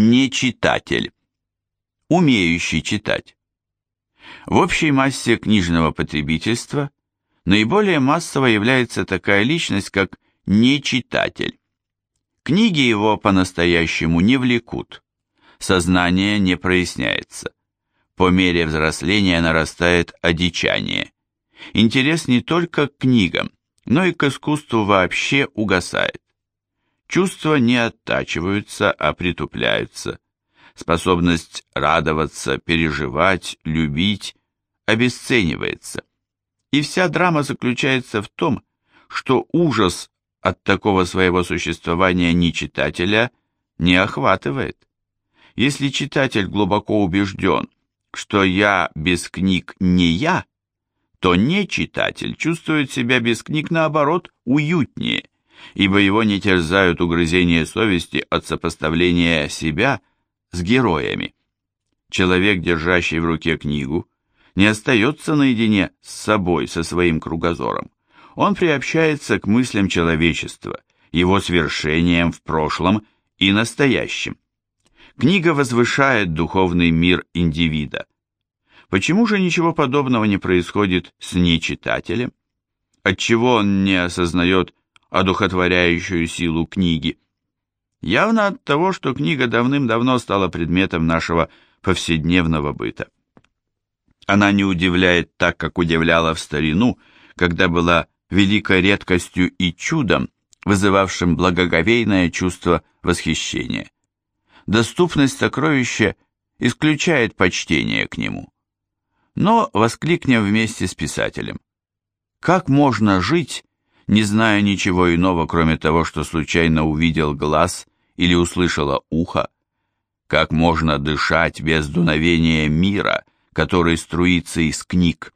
Не читатель. Умеющий читать. В общей массе книжного потребительства наиболее массово является такая личность, как нечитатель. Книги его по-настоящему не влекут, сознание не проясняется. По мере взросления нарастает одичание. Интерес не только к книгам, но и к искусству вообще угасает. Чувства не оттачиваются, а притупляются. Способность радоваться, переживать, любить обесценивается. И вся драма заключается в том, что ужас от такого своего существования не читателя не охватывает. Если читатель глубоко убежден, что я без книг не я, то не читатель чувствует себя без книг, наоборот, уютнее, ибо его не терзают угрызения совести от сопоставления себя с героями. Человек, держащий в руке книгу, не остается наедине с собой, со своим кругозором. Он приобщается к мыслям человечества, его свершениям в прошлом и настоящем. Книга возвышает духовный мир индивида. Почему же ничего подобного не происходит с нечитателем? Отчего он не осознает одухотворяющую силу книги? Явно от того, что книга давным-давно стала предметом нашего повседневного быта. Она не удивляет так, как удивляла в старину, когда была великой редкостью и чудом, вызывавшим благоговейное чувство восхищения доступность сокровища исключает почтение к нему. Но воскликнем вместе с писателем. Как можно жить, не зная ничего иного, кроме того, что случайно увидел глаз или услышало ухо? Как можно дышать без дуновения мира, который струится из книг?